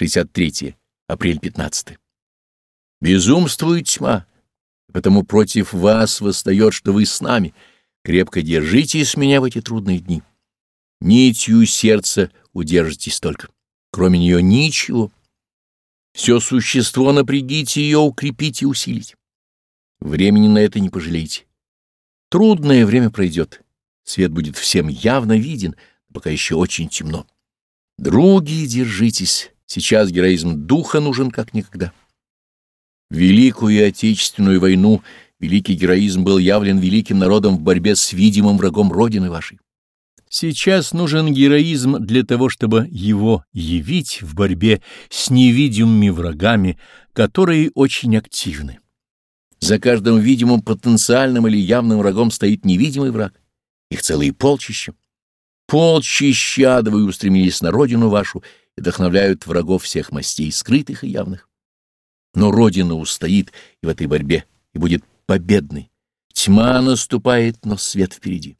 63 апрель 15 Безумствует тьма, потому против вас восстает, что вы с нами. Крепко держитесь меня в эти трудные дни. Нитью сердца удержитесь только. Кроме нее ничего. Все существо напрягите ее, укрепите и усилите. Времени на это не пожалейте. Трудное время пройдет. Свет будет всем явно виден, пока еще очень темно. Други, держитесь. Сейчас героизм духа нужен как никогда. Великую Отечественную войну великий героизм был явлен великим народом в борьбе с видимым врагом Родины вашей. Сейчас нужен героизм для того, чтобы его явить в борьбе с невидимыми врагами, которые очень активны. За каждым видимым потенциальным или явным врагом стоит невидимый враг. Их целые полчища. Полчища адовые устремились на родину вашу и вдохновляют врагов всех мастей, скрытых и явных. Но родина устоит и в этой борьбе, и будет победной. Тьма наступает, но свет впереди.